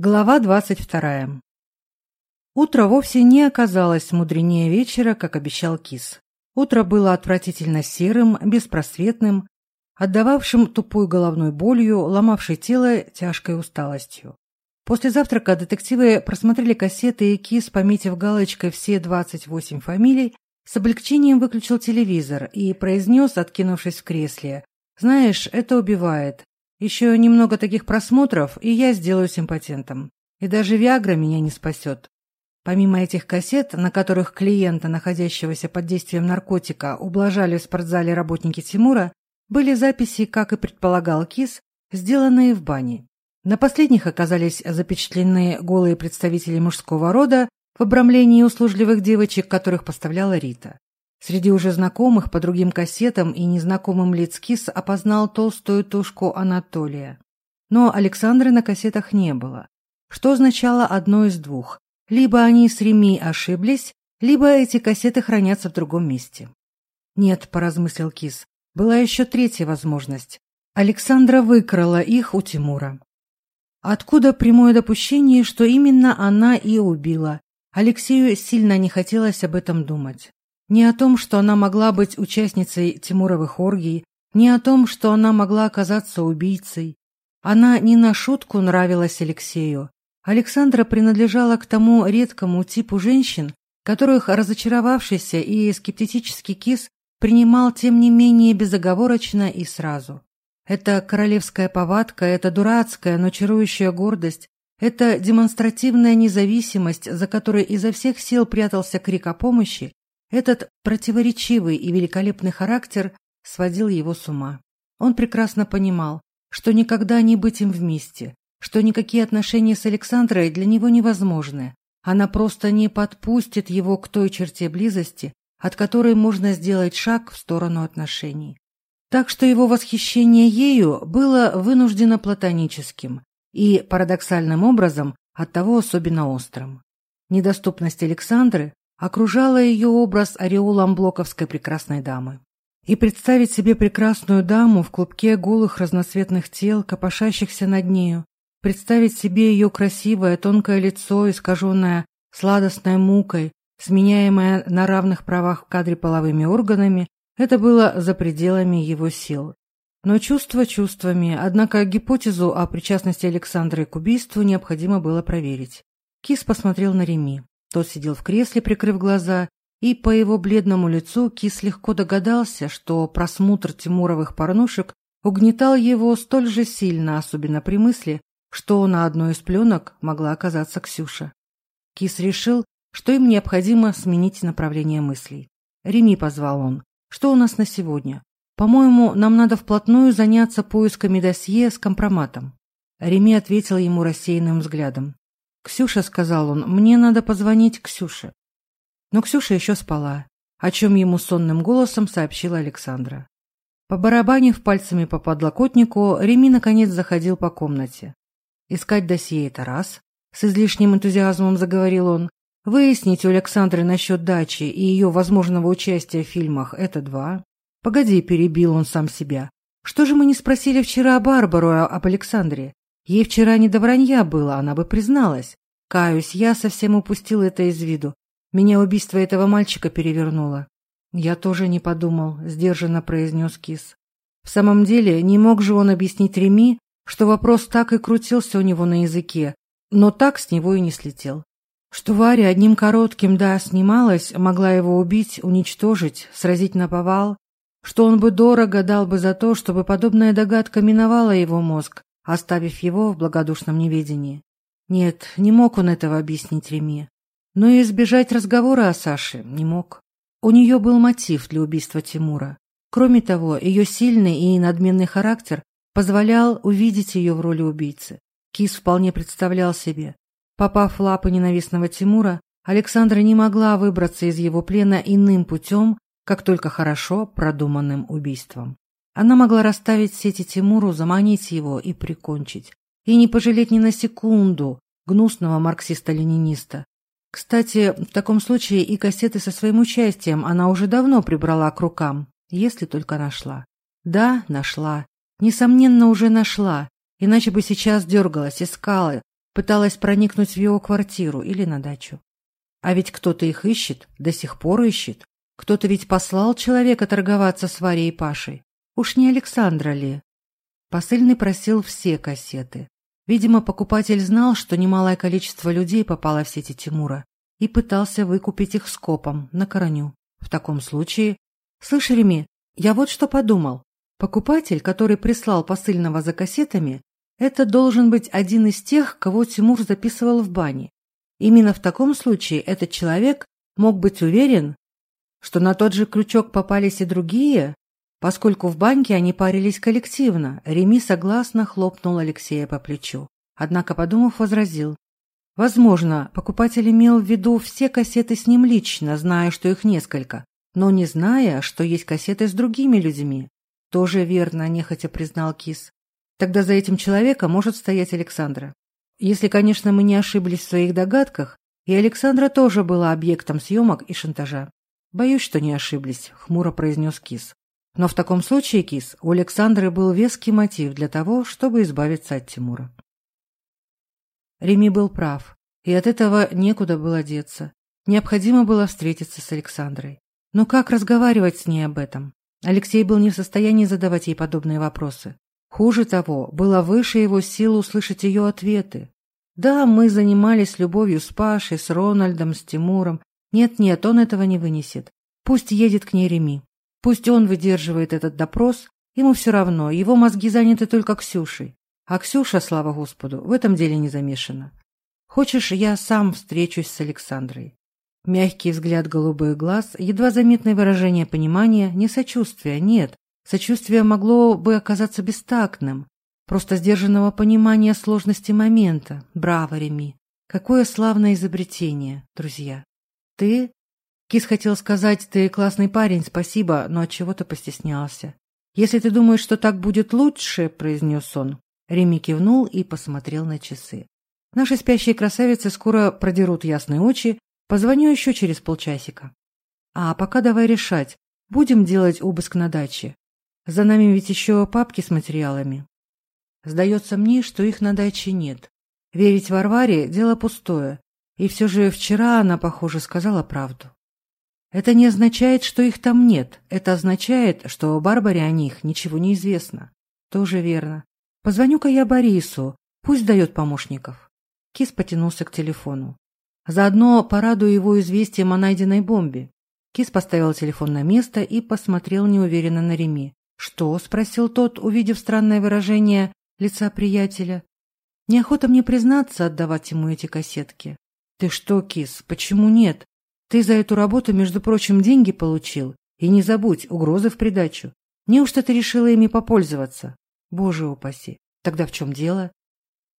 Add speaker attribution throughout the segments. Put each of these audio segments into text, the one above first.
Speaker 1: Глава двадцать вторая. Утро вовсе не оказалось мудренее вечера, как обещал Кис. Утро было отвратительно серым, беспросветным, отдававшим тупой головной болью, ломавшей тело тяжкой усталостью. После завтрака детективы просмотрели кассеты, и Кис, пометив галочкой все двадцать восемь фамилий, с облегчением выключил телевизор и произнес, откинувшись в кресле, «Знаешь, это убивает. Еще немного таких просмотров, и я сделаю симпатентом, И даже Виагра меня не спасет. Помимо этих кассет, на которых клиента, находящегося под действием наркотика, ублажали в спортзале работники Тимура, были записи, как и предполагал Кис, сделанные в бане. На последних оказались запечатлены голые представители мужского рода в обрамлении услужливых девочек, которых поставляла Рита. Среди уже знакомых по другим кассетам и незнакомым лиц Кис опознал толстую тушку Анатолия. Но Александры на кассетах не было, что означало одно из двух. Либо они с Реми ошиблись, либо эти кассеты хранятся в другом месте. «Нет», — поразмыслил Кис, — «была еще третья возможность. Александра выкрала их у Тимура». Откуда прямое допущение, что именно она и убила? Алексею сильно не хотелось об этом думать. Не о том, что она могла быть участницей Тимуровых оргий, не о том, что она могла оказаться убийцей. Она не на шутку нравилась Алексею. Александра принадлежала к тому редкому типу женщин, которых разочаровавшийся и скептический кис принимал тем не менее безоговорочно и сразу. Это королевская повадка, это дурацкая, но чарующая гордость, это демонстративная независимость, за которой изо всех сил прятался крик о помощи, Этот противоречивый и великолепный характер сводил его с ума. Он прекрасно понимал, что никогда не быть им вместе, что никакие отношения с Александрой для него невозможны. Она просто не подпустит его к той черте близости, от которой можно сделать шаг в сторону отношений. Так что его восхищение ею было вынуждено платоническим и, парадоксальным образом, оттого особенно острым. Недоступность Александры окружала ее образ ореолом блоковской прекрасной дамы. И представить себе прекрасную даму в клубке голых разноцветных тел, копошащихся над нею, представить себе ее красивое тонкое лицо, искаженное сладостной мукой, сменяемое на равных правах в кадре половыми органами, это было за пределами его сил. Но чувство чувствами, однако гипотезу о причастности Александры к убийству необходимо было проверить. Кис посмотрел на Реми. Тот сидел в кресле, прикрыв глаза, и по его бледному лицу Кис легко догадался, что просмотр Тимуровых порнушек угнетал его столь же сильно, особенно при мысли, что на одной из пленок могла оказаться Ксюша. Кис решил, что им необходимо сменить направление мыслей. «Реми», — позвал он, — «что у нас на сегодня? По-моему, нам надо вплотную заняться поисками досье с компроматом». Реми ответил ему рассеянным взглядом. Ксюша, — сказал он, — мне надо позвонить Ксюше. Но Ксюша еще спала, о чем ему сонным голосом сообщила Александра. По барабане в пальцами по подлокотнику, Реми наконец заходил по комнате. Искать досье это раз, с излишним энтузиазмом заговорил он. Выяснить у Александры насчет дачи и ее возможного участия в фильмах – это два. Погоди, перебил он сам себя. Что же мы не спросили вчера о Барбару, об Александре? Ей вчера не до вранья было, она бы призналась. Каюсь, я совсем упустил это из виду. Меня убийство этого мальчика перевернуло. Я тоже не подумал, сдержанно произнес Кис. В самом деле, не мог же он объяснить Реми, что вопрос так и крутился у него на языке, но так с него и не слетел. Что Варя одним коротким «да» снималась, могла его убить, уничтожить, сразить на повал, что он бы дорого дал бы за то, чтобы подобная догадка миновала его мозг, оставив его в благодушном неведении. Нет, не мог он этого объяснить Реме. Но и избежать разговора о Саше не мог. У нее был мотив для убийства Тимура. Кроме того, ее сильный и надменный характер позволял увидеть ее в роли убийцы. Кис вполне представлял себе. Попав в лапы ненавистного Тимура, Александра не могла выбраться из его плена иным путем, как только хорошо продуманным убийством. Она могла расставить сети Тимуру, заманить его и прикончить. И не пожалеть ни на секунду гнусного марксиста-лениниста. Кстати, в таком случае и кассеты со своим участием она уже давно прибрала к рукам, если только нашла. Да, нашла. Несомненно, уже нашла. Иначе бы сейчас дергалась, искала, пыталась проникнуть в его квартиру или на дачу. А ведь кто-то их ищет, до сих пор ищет. Кто-то ведь послал человека торговаться с Варей и Пашей. Уж не Александра ли? Посыльный просил все кассеты. Видимо, покупатель знал, что немалое количество людей попало в сети Тимура и пытался выкупить их скопом на короню. В таком случае... Слышь, Реми, я вот что подумал. Покупатель, который прислал посыльного за кассетами, это должен быть один из тех, кого Тимур записывал в бане. Именно в таком случае этот человек мог быть уверен, что на тот же крючок попались и другие, Поскольку в банке они парились коллективно, Реми согласно хлопнул Алексея по плечу. Однако, подумав, возразил. Возможно, покупатель имел в виду все кассеты с ним лично, зная, что их несколько, но не зная, что есть кассеты с другими людьми. Тоже верно, нехотя признал Кис. Тогда за этим человеком может стоять Александра. Если, конечно, мы не ошиблись в своих догадках, и Александра тоже была объектом съемок и шантажа. Боюсь, что не ошиблись, хмуро произнес Кис. Но в таком случае, Кис, у Александры был веский мотив для того, чтобы избавиться от Тимура. Реми был прав, и от этого некуда было деться. Необходимо было встретиться с Александрой. Но как разговаривать с ней об этом? Алексей был не в состоянии задавать ей подобные вопросы. Хуже того, было выше его силы услышать ее ответы. Да, мы занимались любовью с Пашей, с Рональдом, с Тимуром. Нет-нет, он этого не вынесет. Пусть едет к ней Реми. Пусть он выдерживает этот допрос, ему все равно, его мозги заняты только Ксюшей. А Ксюша, слава Господу, в этом деле не замешана. Хочешь, я сам встречусь с Александрой. Мягкий взгляд голубых глаз, едва заметное выражение понимания, не сочувствия, нет. Сочувствие могло бы оказаться бестактным, просто сдержанного понимания сложности момента. Браво, Реми! Какое славное изобретение, друзья! Ты Кис хотел сказать, ты классный парень, спасибо, но от чего то постеснялся. Если ты думаешь, что так будет лучше, произнес он. Реми кивнул и посмотрел на часы. Наши спящие красавицы скоро продерут ясные очи, позвоню еще через полчасика. А пока давай решать, будем делать обыск на даче. За нами ведь еще папки с материалами. Сдается мне, что их на даче нет. Верить Варваре – дело пустое. И все же вчера она, похоже, сказала правду. Это не означает, что их там нет. Это означает, что у Барбаре о них ничего не известно. Тоже верно. Позвоню-ка я Борису. Пусть дает помощников. Кис потянулся к телефону. Заодно порадую его известием о найденной бомбе. Кис поставил телефон на место и посмотрел неуверенно на Реми. «Что?» – спросил тот, увидев странное выражение лица приятеля. «Неохота мне признаться отдавать ему эти кассетки». «Ты что, Кис, почему нет? Ты за эту работу, между прочим, деньги получил. И не забудь, угрозы в придачу. Неужто ты решила ими попользоваться? Боже упаси. Тогда в чем дело?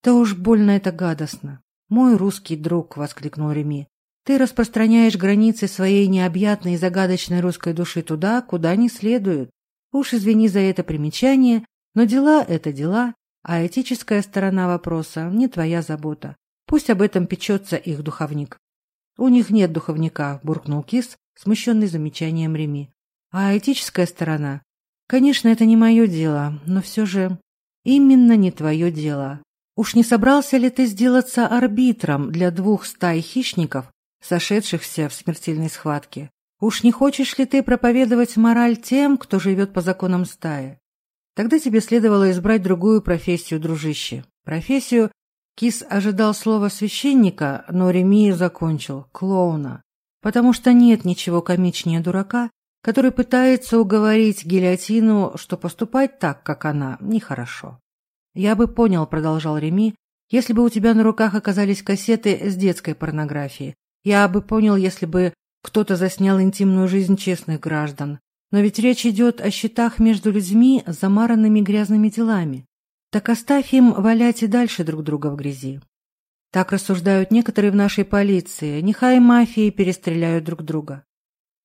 Speaker 1: Да уж больно это гадостно. Мой русский друг, — воскликнул Реми, — ты распространяешь границы своей необъятной и загадочной русской души туда, куда не следует. Уж извини за это примечание, но дела — это дела, а этическая сторона вопроса не твоя забота. Пусть об этом печется их духовник. У них нет духовника, буркнул Кис, смущенный замечанием Реми. А этическая сторона? Конечно, это не мое дело, но все же... Именно не твое дело. Уж не собрался ли ты сделаться арбитром для двух стай хищников, сошедшихся в смертельной схватке? Уж не хочешь ли ты проповедовать мораль тем, кто живет по законам стаи? Тогда тебе следовало избрать другую профессию, дружище. Профессию, Кис ожидал слова священника, но Ремию закончил – клоуна. Потому что нет ничего комичнее дурака, который пытается уговорить гильотину, что поступать так, как она, нехорошо. «Я бы понял», – продолжал Реми, – «если бы у тебя на руках оказались кассеты с детской порнографией. Я бы понял, если бы кто-то заснял интимную жизнь честных граждан. Но ведь речь идет о счетах между людьми, замаранными грязными делами. Так Так Такостав им и дальше друг друга в грязи. Так рассуждают некоторые в нашей полиции. Нехай мафии перестреляют друг друга.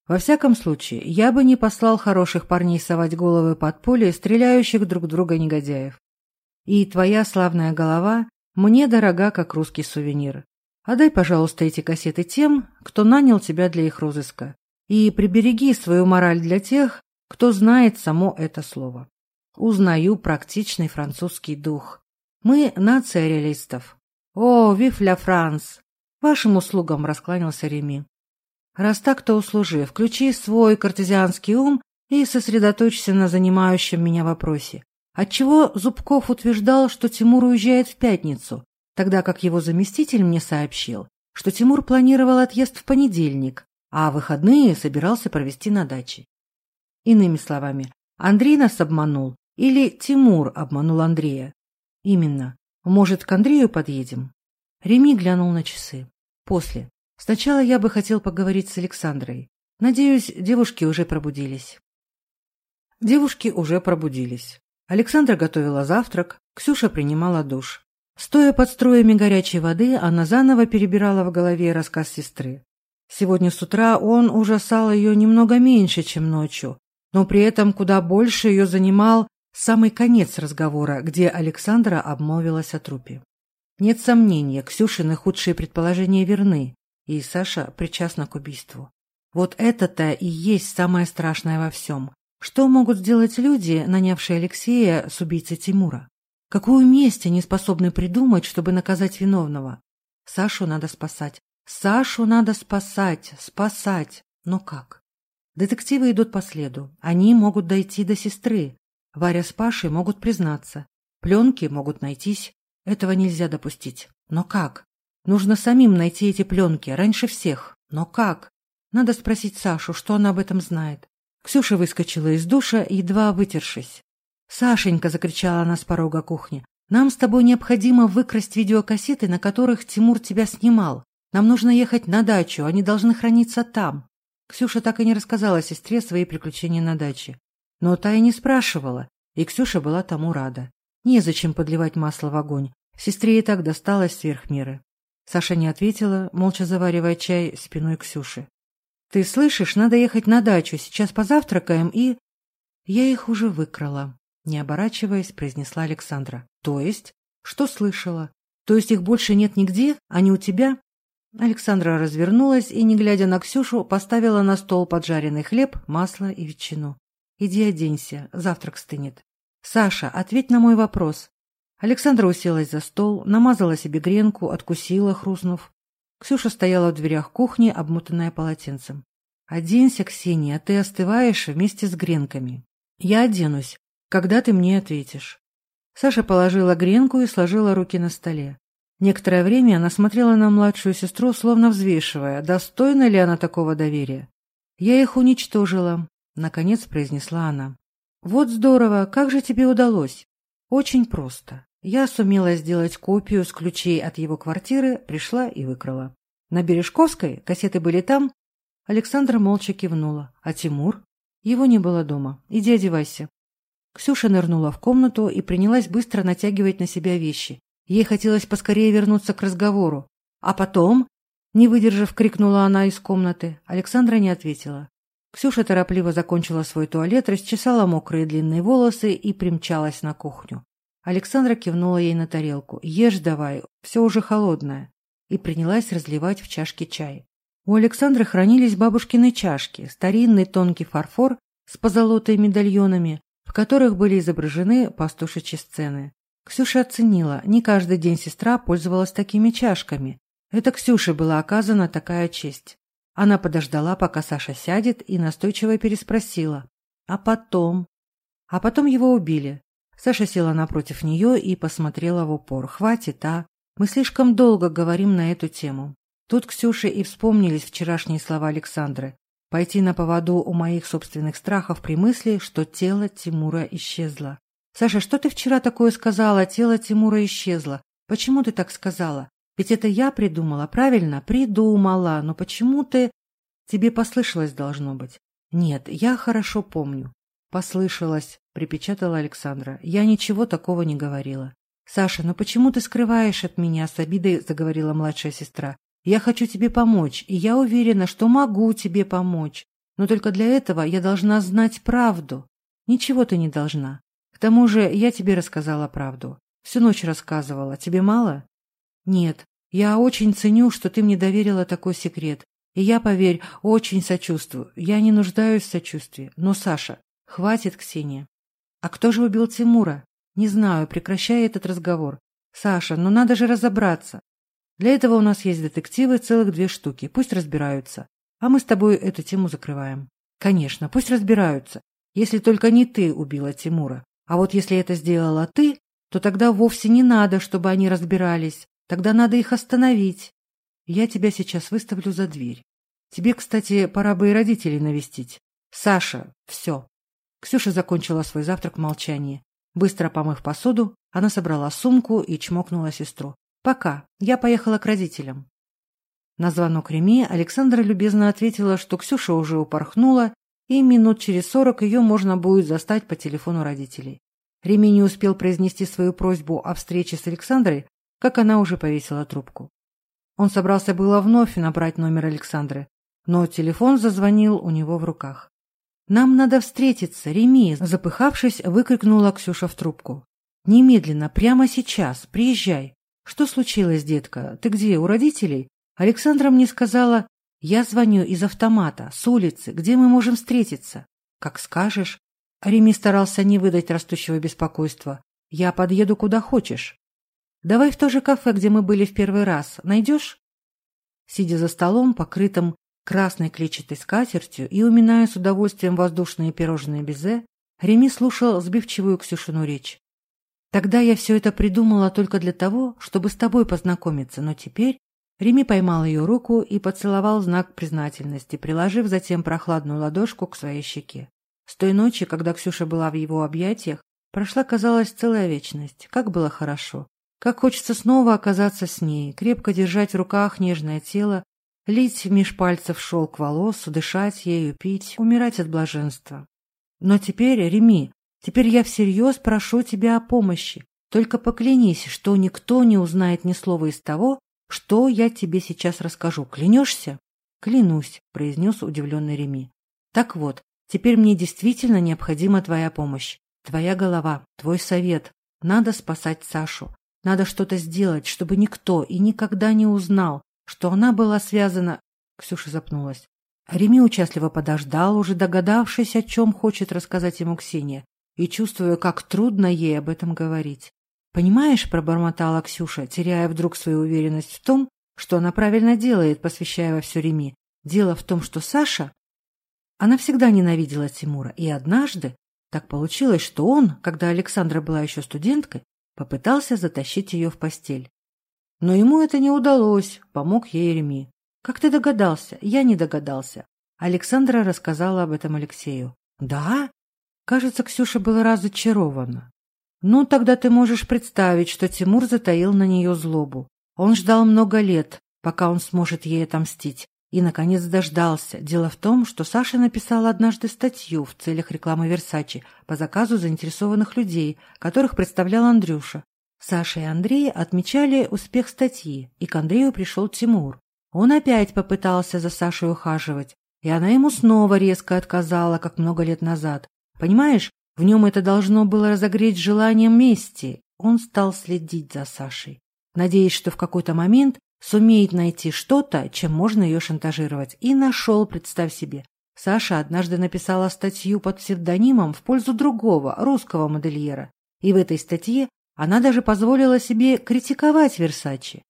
Speaker 1: Во всяком случае, я бы не послал хороших парней совать головы под поле стреляющих друг друга негодяев. И твоя славная голова мне дорога, как русский сувенир. Отдай, пожалуйста, эти кассеты тем, кто нанял тебя для их розыска. И прибереги свою мораль для тех, кто знает само это слово. Узнаю практичный французский дух. Мы нация реалистов. О, вив Франс! Вашим услугам раскланялся Реми. Раз так, то услужи. Включи свой картезианский ум и сосредоточься на занимающем меня вопросе. Отчего Зубков утверждал, что Тимур уезжает в пятницу, тогда как его заместитель мне сообщил, что Тимур планировал отъезд в понедельник, а выходные собирался провести на даче. Иными словами, Андрей нас обманул или Тимур обманул Андрея? Именно. Может, к Андрею подъедем? Реми глянул на часы. После. Сначала я бы хотел поговорить с Александрой. Надеюсь, девушки уже пробудились. Девушки уже пробудились. Александра готовила завтрак, Ксюша принимала душ. Стоя под строями горячей воды, она заново перебирала в голове рассказ сестры. Сегодня с утра он ужасал ее немного меньше, чем ночью, но при этом куда больше ее занимал Самый конец разговора, где Александра обмолвилась о трупе. Нет сомнения, Ксюшины худшие предположения верны, и Саша причастна к убийству. Вот это-то и есть самое страшное во всем. Что могут сделать люди, нанявшие Алексея с убийцей Тимура? Какую месть они способны придумать, чтобы наказать виновного? Сашу надо спасать. Сашу надо спасать, спасать. Но как? Детективы идут по следу. Они могут дойти до сестры, Варя с Пашей могут признаться. Пленки могут найтись. Этого нельзя допустить. Но как? Нужно самим найти эти пленки, раньше всех. Но как? Надо спросить Сашу, что она об этом знает. Ксюша выскочила из душа, едва вытершись. «Сашенька!» – закричала она с порога кухни. «Нам с тобой необходимо выкрасть видеокассеты, на которых Тимур тебя снимал. Нам нужно ехать на дачу, они должны храниться там». Ксюша так и не рассказала сестре свои приключения на даче. Но та и не спрашивала, и Ксюша была тому рада. Незачем подливать масло в огонь. Сестре и так досталось сверх меры. Саша не ответила, молча заваривая чай спиной Ксюши. «Ты слышишь, надо ехать на дачу, сейчас позавтракаем и...» «Я их уже выкрала», — не оборачиваясь, произнесла Александра. «То есть? Что слышала? То есть их больше нет нигде, а не у тебя?» Александра развернулась и, не глядя на Ксюшу, поставила на стол поджаренный хлеб, масло и ветчину. Иди оденься, завтрак стынет. Саша, ответь на мой вопрос. Александра уселась за стол, намазала себе гренку, откусила, хрустнув. Ксюша стояла в дверях кухни, обмотанная полотенцем. «Оденься, Ксения, ты остываешь вместе с гренками. Я оденусь, когда ты мне ответишь». Саша положила гренку и сложила руки на столе. Некоторое время она смотрела на младшую сестру, словно взвешивая, достойна ли она такого доверия. «Я их уничтожила. наконец произнесла она. «Вот здорово, как же тебе удалось?» «Очень просто. Я сумела сделать копию с ключей от его квартиры, пришла и выкрала. На Бережковской кассеты были там. Александра молча кивнула. А Тимур? Его не было дома. Иди одевайся. Ксюша нырнула в комнату и принялась быстро натягивать на себя вещи. Ей хотелось поскорее вернуться к разговору. А потом, не выдержав, крикнула она из комнаты. Александра не ответила. Ксюша торопливо закончила свой туалет, расчесала мокрые длинные волосы и примчалась на кухню. Александра кивнула ей на тарелку. «Ешь давай, все уже холодное», и принялась разливать в чашки чай. У Александры хранились бабушкины чашки, старинный тонкий фарфор с позолотой медальонами, в которых были изображены пастушечьи сцены. Ксюша оценила, не каждый день сестра пользовалась такими чашками. Это Ксюше была оказана такая честь. Она подождала, пока Саша сядет, и настойчиво переспросила. «А потом?» А потом его убили. Саша села напротив нее и посмотрела в упор. «Хватит, а? Мы слишком долго говорим на эту тему». Тут Ксюше и вспомнились вчерашние слова Александры. Пойти на поводу у моих собственных страхов при мысли, что тело Тимура исчезло. «Саша, что ты вчера такое сказала? Тело Тимура исчезло. Почему ты так сказала? Ведь это я придумала, правильно? Придумала. Но почему ты... Тебе послышалось, должно быть. Нет, я хорошо помню. Послышалось, припечатала Александра. Я ничего такого не говорила. Саша, ну почему ты скрываешь от меня? С обидой заговорила младшая сестра. Я хочу тебе помочь, и я уверена, что могу тебе помочь. Но только для этого я должна знать правду. Ничего ты не должна. К тому же я тебе рассказала правду. Всю ночь рассказывала. Тебе мало? Нет, я очень ценю, что ты мне доверила такой секрет. И я, поверь, очень сочувствую. Я не нуждаюсь в сочувствии. Но, Саша, хватит, Ксения. А кто же убил Тимура? Не знаю, прекращай этот разговор. Саша, но ну надо же разобраться. Для этого у нас есть детективы, целых две штуки. Пусть разбираются. А мы с тобой эту тему закрываем. Конечно, пусть разбираются. Если только не ты убила Тимура. А вот если это сделала ты, то тогда вовсе не надо, чтобы они разбирались. Тогда надо их остановить. Я тебя сейчас выставлю за дверь. Тебе, кстати, пора бы и родителей навестить. Саша, все. Ксюша закончила свой завтрак в молчании. Быстро помыв посуду, она собрала сумку и чмокнула сестру. «Пока. Я поехала к родителям». На звонок Реми Александра любезно ответила, что Ксюша уже упорхнула, и минут через сорок ее можно будет застать по телефону родителей. Реми не успел произнести свою просьбу о встрече с Александрой, как Как она уже повесила трубку. Он собрался было вновь набрать номер Александры, но телефон зазвонил у него в руках. «Нам надо встретиться, Реми!» – запыхавшись, выкрикнула Ксюша в трубку. «Немедленно, прямо сейчас, приезжай!» «Что случилось, детка? Ты где, у родителей?» Александра мне сказала, «Я звоню из автомата, с улицы, где мы можем встретиться?» «Как скажешь». Реми старался не выдать растущего беспокойства. «Я подъеду куда хочешь». Давай в то же кафе, где мы были в первый раз. Найдешь?» Сидя за столом, покрытым красной клетчатой скатертью и уминая с удовольствием воздушные пирожные безе, Реми слушал сбивчивую Ксюшину речь. «Тогда я все это придумала только для того, чтобы с тобой познакомиться, но теперь...» Реми поймал ее руку и поцеловал знак признательности, приложив затем прохладную ладошку к своей щеке. С той ночи, когда Ксюша была в его объятиях, прошла, казалось, целая вечность. Как было хорошо. Как хочется снова оказаться с ней, крепко держать в руках нежное тело, лить меж пальцев шелк волос, дышать ею, пить, умирать от блаженства. Но теперь, Реми, теперь я всерьез прошу тебя о помощи. Только поклянись, что никто не узнает ни слова из того, что я тебе сейчас расскажу. Клянешься? Клянусь, произнес удивленный Реми. Так вот, теперь мне действительно необходима твоя помощь, твоя голова, твой совет. Надо спасать Сашу. Надо что-то сделать, чтобы никто и никогда не узнал, что она была связана... Ксюша запнулась. Реми участливо подождал, уже догадавшись, о чем хочет рассказать ему Ксения, и чувствуя, как трудно ей об этом говорить. «Понимаешь», — пробормотала Ксюша, теряя вдруг свою уверенность в том, что она правильно делает, посвящая во все Реми. «Дело в том, что Саша...» Она всегда ненавидела Тимура, и однажды так получилось, что он, когда Александра была еще студенткой, Попытался затащить ее в постель. Но ему это не удалось, помог ей Реми. «Как ты догадался? Я не догадался». Александра рассказала об этом Алексею. «Да?» Кажется, Ксюша была разочарована. «Ну, тогда ты можешь представить, что Тимур затаил на нее злобу. Он ждал много лет, пока он сможет ей отомстить и, наконец, дождался. Дело в том, что Саша написала однажды статью в целях рекламы «Версачи» по заказу заинтересованных людей, которых представлял Андрюша. Саша и Андрей отмечали успех статьи, и к Андрею пришел Тимур. Он опять попытался за Сашей ухаживать, и она ему снова резко отказала, как много лет назад. Понимаешь, в нем это должно было разогреть желанием мести. Он стал следить за Сашей, надеясь, что в какой-то момент сумеет найти что-то, чем можно ее шантажировать. И нашел, представь себе. Саша однажды написала статью под псевдонимом в пользу другого, русского модельера. И в этой статье она даже позволила себе критиковать Версачи.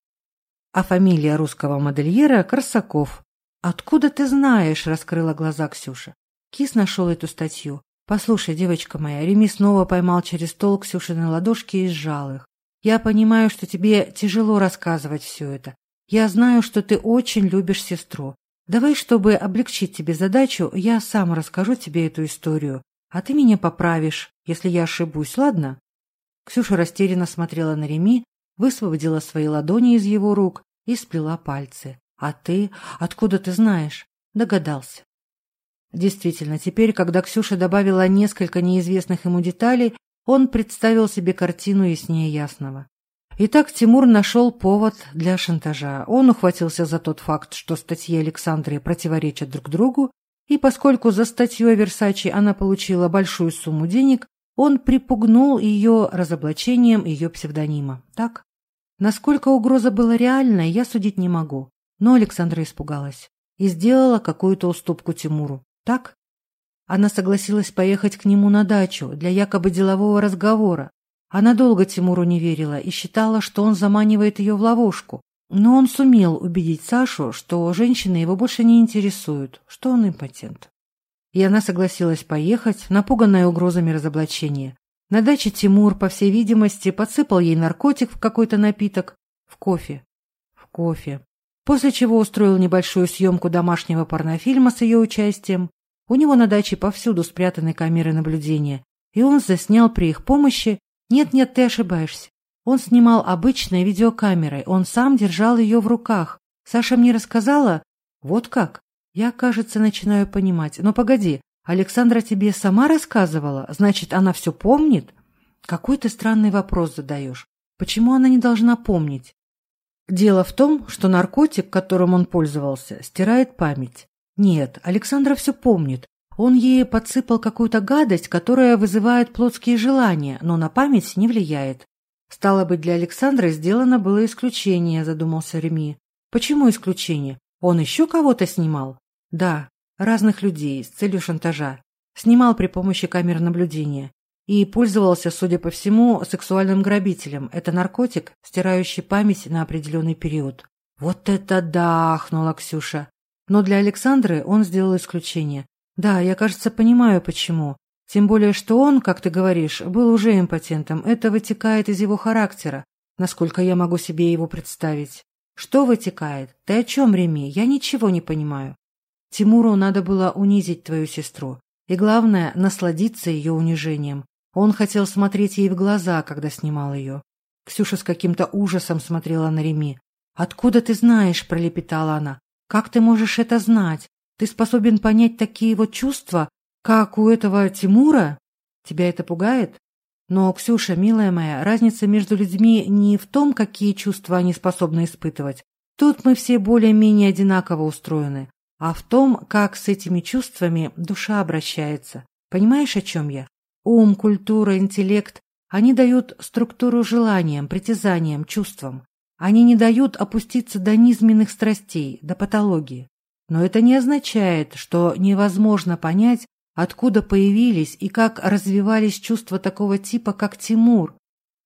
Speaker 1: А фамилия русского модельера – Корсаков. «Откуда ты знаешь?» – раскрыла глаза Ксюша. Кис нашел эту статью. «Послушай, девочка моя, Реми снова поймал через стол Ксюшины ладошки и сжал их. Я понимаю, что тебе тяжело рассказывать все это, я знаю, что ты очень любишь сестру. Давай, чтобы облегчить тебе задачу, я сам расскажу тебе эту историю, а ты меня поправишь, если я ошибусь, ладно?» Ксюша растерянно смотрела на Реми, высвободила свои ладони из его рук и сплела пальцы. «А ты? Откуда ты знаешь?» Догадался. Действительно, теперь, когда Ксюша добавила несколько неизвестных ему деталей, он представил себе картину яснее ясного. Итак, Тимур нашел повод для шантажа. Он ухватился за тот факт, что статьи Александры противоречат друг другу, и поскольку за статью о Версачи она получила большую сумму денег, он припугнул ее разоблачением ее псевдонима. Так? Насколько угроза была реальной, я судить не могу. Но Александра испугалась и сделала какую-то уступку Тимуру. Так? Она согласилась поехать к нему на дачу для якобы делового разговора. Она долго Тимуру не верила и считала, что он заманивает ее в ловушку. Но он сумел убедить Сашу, что женщины его больше не интересуют, что он импотент. И она согласилась поехать, напуганная угрозами разоблачения. На даче Тимур, по всей видимости, подсыпал ей наркотик в какой-то напиток, в кофе. В кофе. После чего устроил небольшую съемку домашнего порнофильма с ее участием. У него на даче повсюду спрятаны камеры наблюдения, и он заснял при их «Нет, нет, ты ошибаешься. Он снимал обычной видеокамерой, он сам держал ее в руках. Саша мне рассказала...» «Вот как?» «Я, кажется, начинаю понимать. Но погоди, Александра тебе сама рассказывала? Значит, она все помнит?» «Какой ты странный вопрос задаешь. Почему она не должна помнить?» «Дело в том, что наркотик, которым он пользовался, стирает память. Нет, Александра все помнит. Он ей подсыпал какую-то гадость, которая вызывает плотские желания, но на память не влияет. Стало быть, для Александра сделано было исключение, задумался Реми. Почему исключение? Он еще кого-то снимал? Да, разных людей с целью шантажа. Снимал при помощи камер наблюдения. И пользовался, судя по всему, сексуальным грабителем. Это наркотик, стирающий память на определенный период. «Вот это да!» – ахнула Ксюша. Но для Александры он сделал исключение. Да, я, кажется, понимаю, почему. Тем более, что он, как ты говоришь, был уже импотентом. Это вытекает из его характера, насколько я могу себе его представить. Что вытекает? Ты о чем, Реми? Я ничего не понимаю. Тимуру надо было унизить твою сестру. И главное, насладиться ее унижением. Он хотел смотреть ей в глаза, когда снимал ее. Ксюша с каким-то ужасом смотрела на Реми. «Откуда ты знаешь?» – пролепетала она. «Как ты можешь это знать? Ты способен понять такие вот чувства, как у этого Тимура? Тебя это пугает? Но, Ксюша, милая моя, разница между людьми не в том, какие чувства они способны испытывать. Тут мы все более-менее одинаково устроены, а в том, как с этими чувствами душа обращается. Понимаешь, о чем я? Ум, культура, интеллект – они дают структуру желаниям, притязаниям, чувствам. Они не дают опуститься до низменных страстей, до патологии. Но это не означает, что невозможно понять, откуда появились и как развивались чувства такого типа, как Тимур.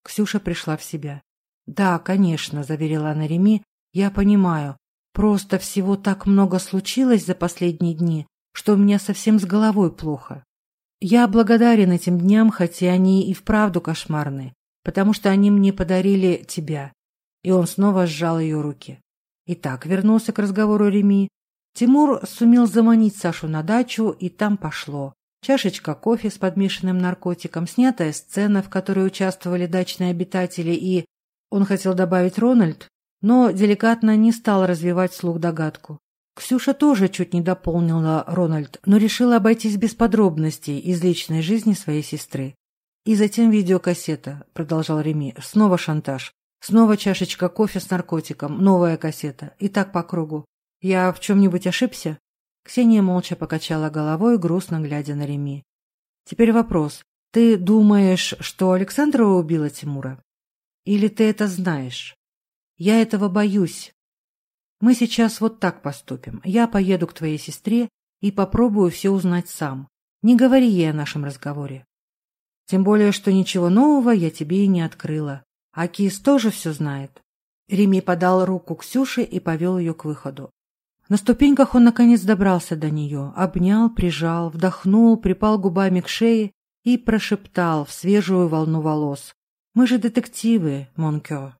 Speaker 1: Ксюша пришла в себя. «Да, конечно», — заверила она Реми, — «я понимаю. Просто всего так много случилось за последние дни, что у меня совсем с головой плохо. Я благодарен этим дням, хотя они и вправду кошмарные, потому что они мне подарили тебя». И он снова сжал ее руки. Итак, вернулся к разговору Реми. Тимур сумел заманить Сашу на дачу, и там пошло. Чашечка кофе с подмешанным наркотиком, снятая сцена, в которой участвовали дачные обитатели, и... Он хотел добавить Рональд, но деликатно не стал развивать слух догадку. Ксюша тоже чуть не дополнила Рональд, но решила обойтись без подробностей из личной жизни своей сестры. «И затем видеокассета», — продолжал Реми. «Снова шантаж. Снова чашечка кофе с наркотиком. Новая кассета. И так по кругу. «Я в чем-нибудь ошибся?» Ксения молча покачала головой, грустно глядя на Реми. «Теперь вопрос. Ты думаешь, что Александрова убила Тимура? Или ты это знаешь? Я этого боюсь. Мы сейчас вот так поступим. Я поеду к твоей сестре и попробую все узнать сам. Не говори ей о нашем разговоре. Тем более, что ничего нового я тебе и не открыла. А Кис тоже все знает». Реми подал руку Ксюше и повел ее к выходу. На ступеньках он наконец добрался до нее, обнял, прижал, вдохнул, припал губами к шее и прошептал в свежую волну волос. «Мы же детективы, Монкё».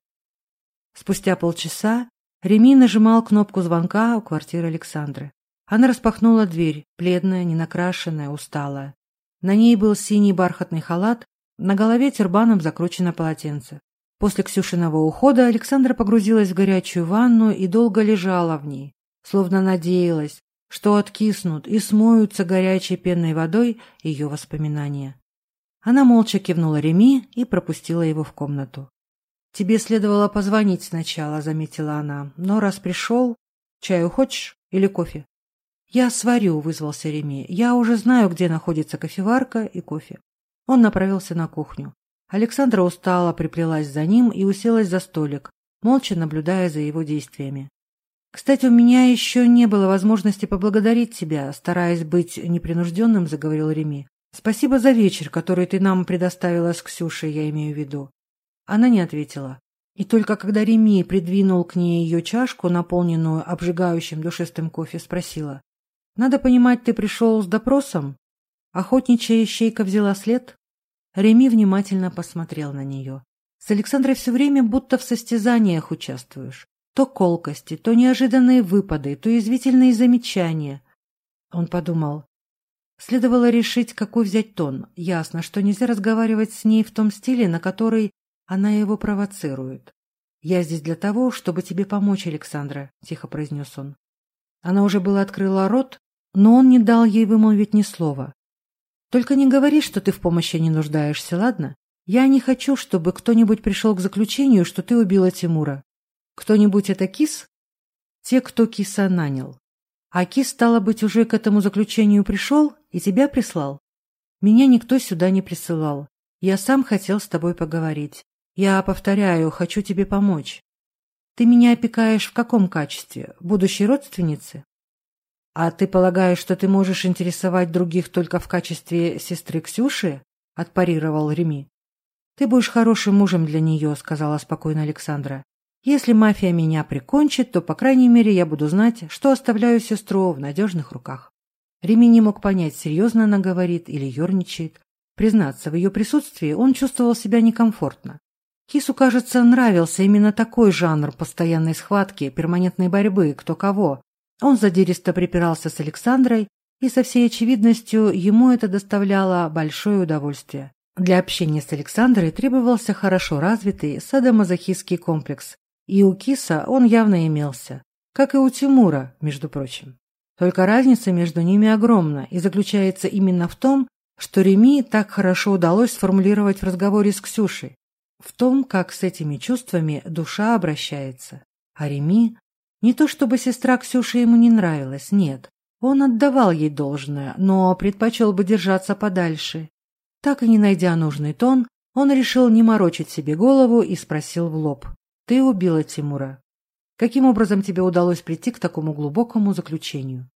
Speaker 1: Спустя полчаса Реми нажимал кнопку звонка у квартиры Александры. Она распахнула дверь, бледная, ненакрашенная, усталая. На ней был синий бархатный халат, на голове тербаном закручено полотенце. После Ксюшиного ухода Александра погрузилась в горячую ванну и долго лежала в ней, словно надеялась, что откиснут и смоются горячей пенной водой ее воспоминания. Она молча кивнула Реми и пропустила его в комнату. «Тебе следовало позвонить сначала», — заметила она. «Но раз пришел... Чаю хочешь или кофе?» «Я сварю», — вызвался Реми. «Я уже знаю, где находится кофеварка и кофе». Он направился на кухню. Александра устала, приплелась за ним и уселась за столик, молча наблюдая за его действиями. Кстати, у меня еще не было возможности поблагодарить тебя, стараясь быть непринужденным, заговорил Реми. Спасибо за вечер, который ты нам предоставила с Ксюшей, я имею в виду. Она не ответила. И только когда Реми придвинул к ней ее чашку, наполненную обжигающим душистым кофе, спросила. «Надо понимать, ты пришел с допросом?» Охотничья ищейка взяла след. Реми внимательно посмотрел на нее. «С Александрой все время будто в состязаниях участвуешь. То колкости, то неожиданные выпады, то извительные замечания. Он подумал. Следовало решить, какой взять тон. Ясно, что нельзя разговаривать с ней в том стиле, на который она его провоцирует. «Я здесь для того, чтобы тебе помочь, Александра», — тихо произнес он. Она уже была открыла рот, но он не дал ей вымолвить ни слова. «Только не говори, что ты в помощи не нуждаешься, ладно? Я не хочу, чтобы кто-нибудь пришел к заключению, что ты убила Тимура. Кто-нибудь это Кис? Те, кто Киса нанял. А Кис, стало быть, уже к этому заключению пришел и тебя прислал? Меня никто сюда не присылал. Я сам хотел с тобой поговорить. Я повторяю, хочу тебе помочь. Ты меня опекаешь в каком качестве? Будущей родственницы? А ты полагаешь, что ты можешь интересовать других только в качестве сестры Ксюши? Отпарировал Реми. Ты будешь хорошим мужем для нее, сказала спокойно Александра. Если мафия меня прикончит, то, по крайней мере, я буду знать, что оставляю сестру в надежных руках. Реми не мог понять, серьезно она говорит или ерничает. Признаться, в ее присутствии он чувствовал себя некомфортно. Кису, кажется, нравился именно такой жанр постоянной схватки, перманентной борьбы, кто кого. Он задиристо припирался с Александрой, и со всей очевидностью ему это доставляло большое удовольствие. Для общения с Александрой требовался хорошо развитый садомазохистский комплекс, и у Киса он явно имелся, как и у Тимура, между прочим. Только разница между ними огромна и заключается именно в том, что Реми так хорошо удалось сформулировать в разговоре с Ксюшей, в том, как с этими чувствами душа обращается. А Реми не то чтобы сестра Ксюши ему не нравилась, нет. Он отдавал ей должное, но предпочел бы держаться подальше. Так и не найдя нужный тон, он решил не морочить себе голову и спросил в лоб. Ты убила Тимура. Каким образом тебе удалось прийти к такому глубокому заключению?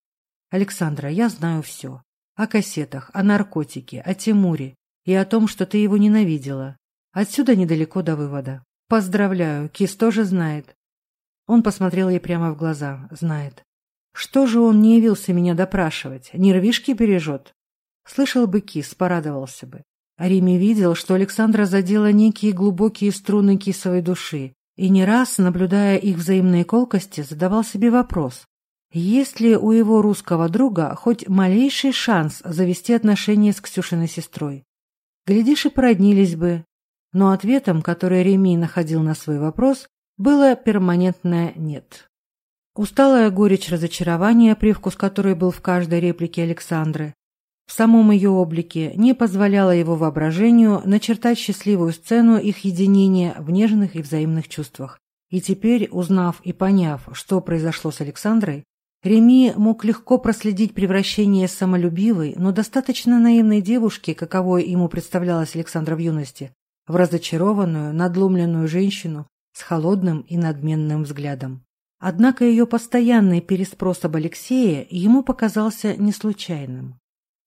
Speaker 1: Александра, я знаю все. О кассетах, о наркотике, о Тимуре и о том, что ты его ненавидела. Отсюда недалеко до вывода. Поздравляю, Кис тоже знает. Он посмотрел ей прямо в глаза. Знает. Что же он не явился меня допрашивать? Нервишки бережет? Слышал бы Кис, порадовался бы. Рими видел, что Александра задела некие глубокие струны кисовой души, и не раз, наблюдая их взаимные колкости, задавал себе вопрос, есть ли у его русского друга хоть малейший шанс завести отношения с Ксюшиной сестрой? Глядишь, и породнились бы. Но ответом, который Реми находил на свой вопрос, было перманентное «нет». Усталая горечь разочарования, привкус которой был в каждой реплике Александры, в самом ее облике не позволяло его воображению начертать счастливую сцену их единения в нежных и взаимных чувствах. И теперь, узнав и поняв, что произошло с Александрой, Реми мог легко проследить превращение самолюбивой, но достаточно наивной девушки, каковой ему представлялась Александра в юности, в разочарованную, надломленную женщину с холодным и надменным взглядом. Однако ее постоянный переспрос об Алексее ему показался не случайным.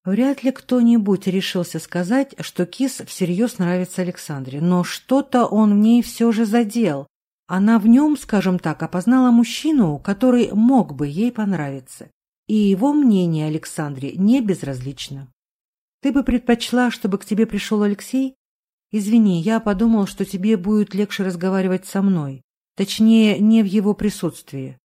Speaker 1: Вряд ли кто-нибудь решился сказать, что Кис всерьез нравится Александре, но что-то он в ней все же задел. Она в нем, скажем так, опознала мужчину, который мог бы ей понравиться. И его мнение Александре не безразлично. «Ты бы предпочла, чтобы к тебе пришел Алексей?» «Извини, я подумал, что тебе будет легче разговаривать со мной. Точнее, не в его присутствии».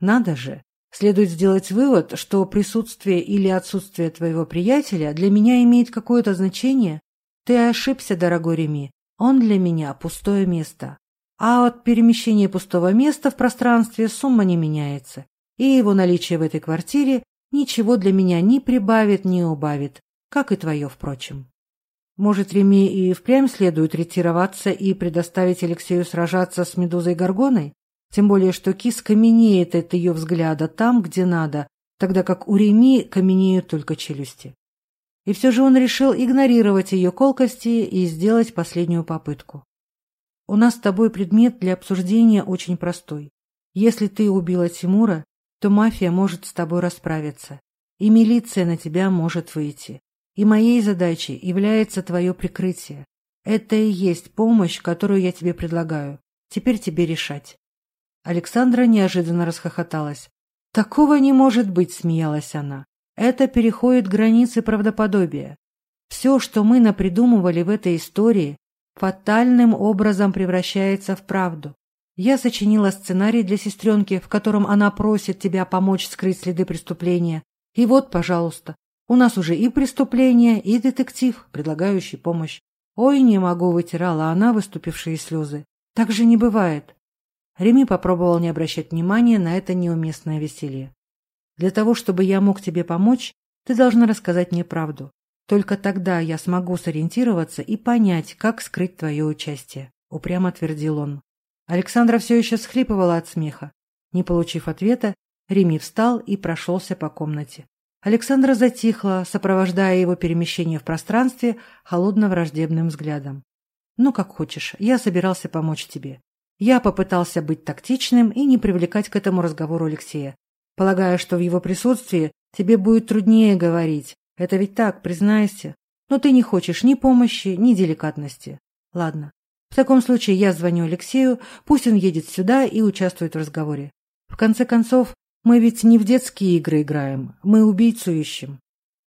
Speaker 1: «Надо же! Следует сделать вывод, что присутствие или отсутствие твоего приятеля для меня имеет какое-то значение. Ты ошибся, дорогой Реми. Он для меня пустое место. А от перемещения пустого места в пространстве сумма не меняется. И его наличие в этой квартире ничего для меня не прибавит, не убавит, как и твое, впрочем. Может, Реми и впрямь следует ретироваться и предоставить Алексею сражаться с Медузой Горгоной? Тем более, что кис каменеет от ее взгляда там, где надо, тогда как у Реми каменеют только челюсти. И все же он решил игнорировать ее колкости и сделать последнюю попытку. «У нас с тобой предмет для обсуждения очень простой. Если ты убила Тимура, то мафия может с тобой расправиться, и милиция на тебя может выйти. И моей задачей является твое прикрытие. Это и есть помощь, которую я тебе предлагаю. Теперь тебе решать». Александра неожиданно расхохоталась. «Такого не может быть!» – смеялась она. «Это переходит границы правдоподобия. Все, что мы напридумывали в этой истории, фатальным образом превращается в правду. Я сочинила сценарий для сестренки, в котором она просит тебя помочь скрыть следы преступления. И вот, пожалуйста, у нас уже и преступление, и детектив, предлагающий помощь. Ой, не могу, вытирала она выступившие слезы. Так же не бывает. Реми попробовал не обращать внимания на это неуместное веселье. «Для того, чтобы я мог тебе помочь, ты должна рассказать мне правду. Только тогда я смогу сориентироваться и понять, как скрыть твое участие», — упрямо твердил он. Александра все еще схлипывала от смеха. Не получив ответа, Реми встал и прошелся по комнате. Александра затихла, сопровождая его перемещение в пространстве холодно-враждебным взглядом. «Ну, как хочешь, я собирался помочь тебе. Я попытался быть тактичным и не привлекать к этому разговору Алексея, полагая, что в его присутствии тебе будет труднее говорить. Это ведь так, признайся. Но ты не хочешь ни помощи, ни деликатности. Ладно. В таком случае я звоню Алексею, пусть он едет сюда и участвует в разговоре. В конце концов, мы ведь не в детские игры играем, мы убийцу ищем.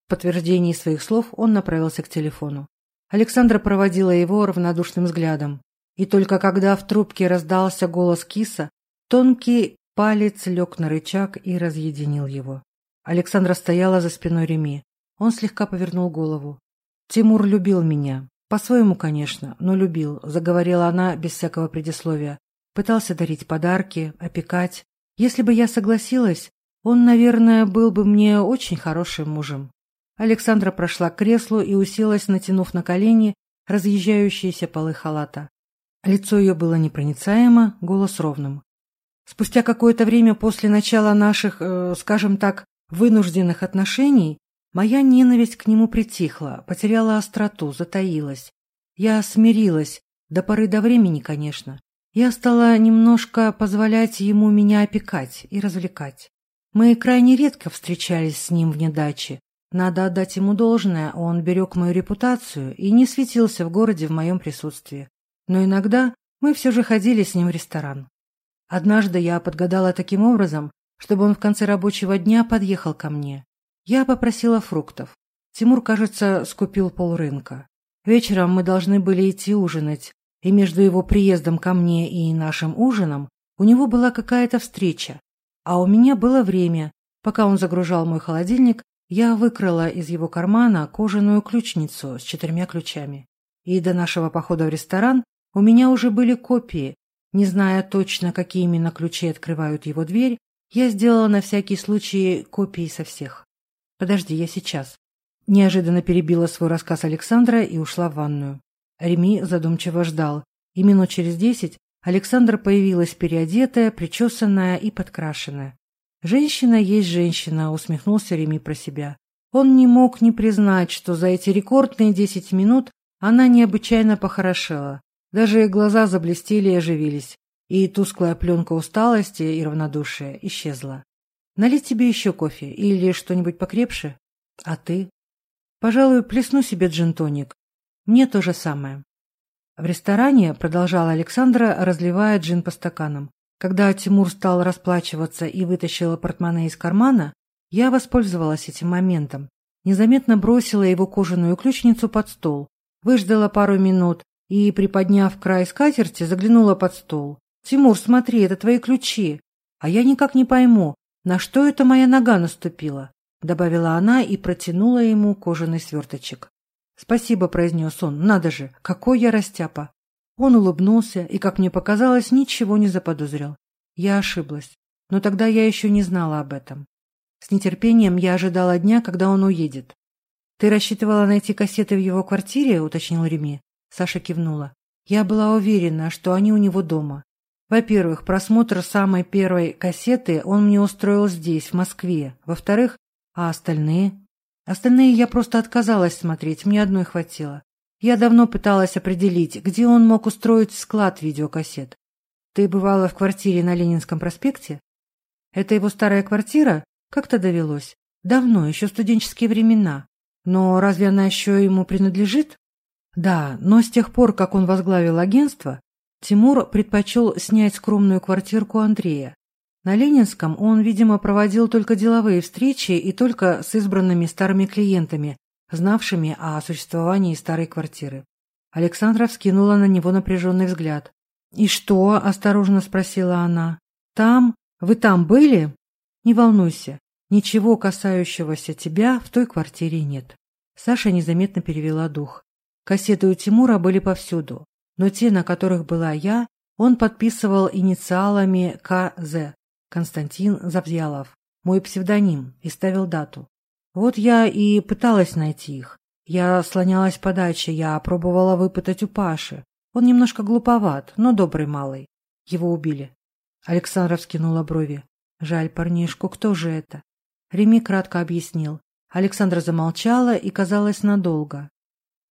Speaker 1: В подтверждении своих слов он направился к телефону. Александра проводила его равнодушным взглядом. И только когда в трубке раздался голос киса, тонкий палец лег на рычаг и разъединил его. Александра стояла за спиной Реми. Он слегка повернул голову. «Тимур любил меня. По-своему, конечно, но любил», — заговорила она без всякого предисловия. Пытался дарить подарки, опекать. Если бы я согласилась, он, наверное, был бы мне очень хорошим мужем. Александра прошла к креслу и уселась, натянув на колени разъезжающиеся полы халата. Лицо ее было непроницаемо, голос ровным. Спустя какое-то время после начала наших, э, скажем так, вынужденных отношений, моя ненависть к нему притихла, потеряла остроту, затаилась. Я смирилась, до поры до времени, конечно. Я стала немножко позволять ему меня опекать и развлекать. Мы крайне редко встречались с ним в недаче. Надо отдать ему должное, он берег мою репутацию и не светился в городе в моем присутствии. Но иногда мы все же ходили с ним в ресторан. Однажды я подгадала таким образом, чтобы он в конце рабочего дня подъехал ко мне. Я попросила фруктов. Тимур, кажется, скупил полрынка. Вечером мы должны были идти ужинать, и между его приездом ко мне и нашим ужином у него была какая-то встреча. А у меня было время. Пока он загружал мой холодильник, я выкрала из его кармана кожаную ключницу с четырьмя ключами. И до нашего похода в ресторан у меня уже были копии. Не зная точно, какие именно ключи открывают его дверь, я сделала на всякий случай копии со всех. Подожди, я сейчас. Неожиданно перебила свой рассказ Александра и ушла в ванную. Реми задумчиво ждал. И минут через десять Александра появилась переодетая, причесанная и подкрашенная. «Женщина есть женщина», — усмехнулся Реми про себя. Он не мог не признать, что за эти рекордные десять минут она необычайно похорошела. Даже глаза заблестели и оживились, и тусклая пленка усталости и равнодушия исчезла. Налить тебе еще кофе или что-нибудь покрепше? А ты? Пожалуй, плесну себе джин-тоник. Мне то же самое. В ресторане, продолжала Александра, разливая джин по стаканам. Когда Тимур стал расплачиваться и вытащила портмоне из кармана, я воспользовалась этим моментом. Незаметно бросила его кожаную ключницу под стол, выждала пару минут, и, приподняв край скатерти, заглянула под стол. «Тимур, смотри, это твои ключи. А я никак не пойму, на что это моя нога наступила?» Добавила она и протянула ему кожаный сверточек. «Спасибо», — произнес он, — «надо же, какой я растяпа!» Он улыбнулся и, как мне показалось, ничего не заподозрил. Я ошиблась, но тогда я еще не знала об этом. С нетерпением я ожидала дня, когда он уедет. «Ты рассчитывала найти кассеты в его квартире?» — уточнил Реми. Саша кивнула. Я была уверена, что они у него дома. Во-первых, просмотр самой первой кассеты он мне устроил здесь, в Москве. Во-вторых, а остальные? Остальные я просто отказалась смотреть, мне одной хватило. Я давно пыталась определить, где он мог устроить склад видеокассет. Ты бывала в квартире на Ленинском проспекте? Это его старая квартира? Как-то довелось. Давно, еще студенческие времена. Но разве она еще ему принадлежит? Да, но с тех пор, как он возглавил агентство, Тимур предпочел снять скромную квартирку Андрея. На Ленинском он, видимо, проводил только деловые встречи и только с избранными старыми клиентами, знавшими о существовании старой квартиры. Александра вскинула на него напряженный взгляд. «И что?» – осторожно спросила она. «Там? Вы там были?» «Не волнуйся. Ничего, касающегося тебя, в той квартире нет». Саша незаметно перевела дух у Тимура были повсюду, но те, на которых была я, он подписывал инициалами КЗ Константин Завьялов, мой псевдоним, и ставил дату. Вот я и пыталась найти их. Я слонялась по даче, я пробовала выпытать у Паши. Он немножко глуповат, но добрый малый. Его убили. Александра вскинула брови. Жаль парнишку, кто же это? Реми кратко объяснил. Александра замолчала и казалось надолго.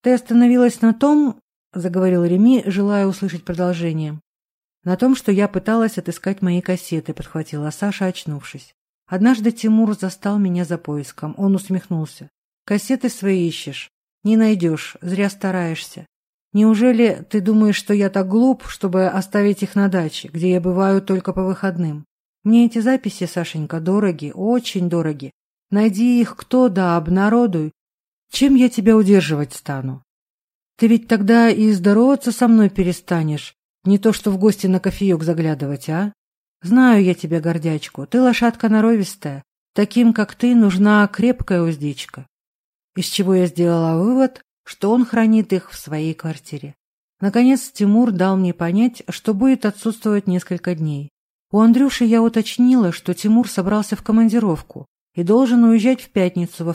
Speaker 1: «Ты остановилась на том, — заговорил Реми, желая услышать продолжение, — на том, что я пыталась отыскать мои кассеты, — подхватила Саша, очнувшись. Однажды Тимур застал меня за поиском. Он усмехнулся. «Кассеты свои ищешь? Не найдешь, зря стараешься. Неужели ты думаешь, что я так глуп, чтобы оставить их на даче, где я бываю только по выходным? Мне эти записи, Сашенька, дороги, очень дороги. Найди их кто да обнародуй. Чем я тебя удерживать стану? Ты ведь тогда и здороваться со мной перестанешь, не то что в гости на кофеек заглядывать, а? Знаю я тебя, гордячку, ты лошадка норовистая. Таким, как ты, нужна крепкая уздечка. Из чего я сделала вывод, что он хранит их в своей квартире. Наконец Тимур дал мне понять, что будет отсутствовать несколько дней. У Андрюши я уточнила, что Тимур собрался в командировку и должен уезжать в пятницу во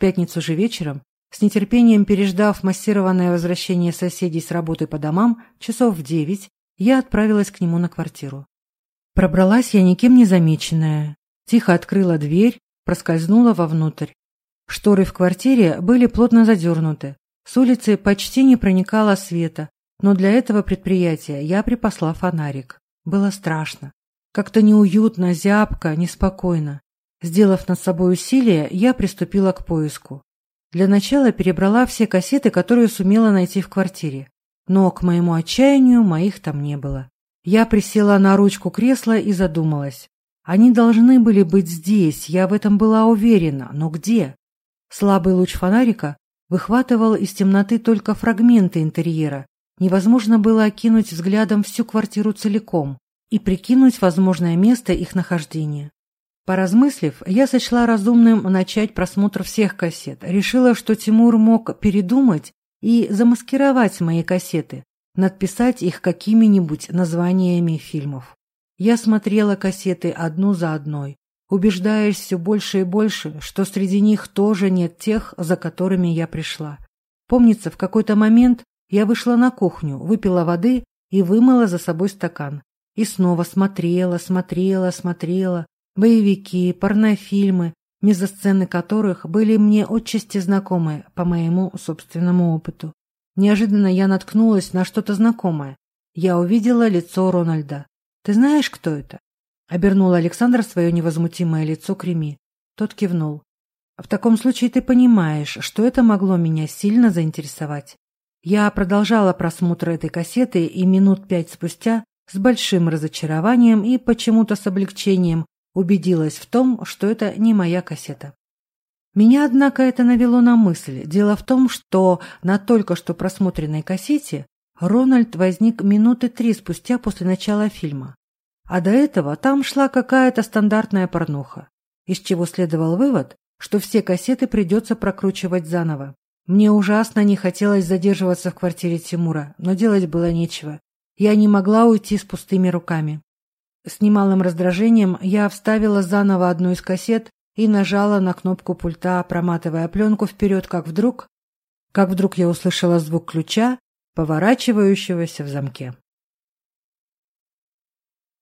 Speaker 1: пятницу же вечером, с нетерпением переждав массированное возвращение соседей с работы по домам часов в девять, я отправилась к нему на квартиру. Пробралась я никем не замеченная, тихо открыла дверь, проскользнула вовнутрь. Шторы в квартире были плотно задернуты, с улицы почти не проникало света, но для этого предприятия я припасла фонарик. Было страшно. Как-то неуютно, зябко, неспокойно. Сделав над собой усилие, я приступила к поиску. Для начала перебрала все кассеты, которые сумела найти в квартире. Но, к моему отчаянию, моих там не было. Я присела на ручку кресла и задумалась. Они должны были быть здесь, я в этом была уверена, но где? Слабый луч фонарика выхватывал из темноты только фрагменты интерьера. Невозможно было окинуть взглядом всю квартиру целиком и прикинуть возможное место их нахождения. Поразмыслив, я сочла разумным начать просмотр всех кассет. Решила, что Тимур мог передумать и замаскировать мои кассеты, надписать их какими-нибудь названиями фильмов. Я смотрела кассеты одну за одной, убеждаясь все больше и больше, что среди них тоже нет тех, за которыми я пришла. Помнится, в какой-то момент я вышла на кухню, выпила воды и вымыла за собой стакан. И снова смотрела, смотрела, смотрела, боевики, порнофильмы, мизосцены которых были мне отчасти знакомы по моему собственному опыту. Неожиданно я наткнулась на что-то знакомое. Я увидела лицо Рональда. «Ты знаешь, кто это?» Обернула Александр свое невозмутимое лицо к Реми. Тот кивнул. «В таком случае ты понимаешь, что это могло меня сильно заинтересовать». Я продолжала просмотр этой кассеты и минут пять спустя с большим разочарованием и почему-то с облегчением убедилась в том, что это не моя кассета. Меня, однако, это навело на мысль. Дело в том, что на только что просмотренной кассете Рональд возник минуты три спустя после начала фильма. А до этого там шла какая-то стандартная порнуха, из чего следовал вывод, что все кассеты придется прокручивать заново. Мне ужасно не хотелось задерживаться в квартире Тимура, но делать было нечего. Я не могла уйти с пустыми руками. С немалым раздражением, я вставила заново одну из кассет и нажала на кнопку пульта, проматывая пленку вперед, как вдруг... Как вдруг я услышала звук ключа, поворачивающегося в замке.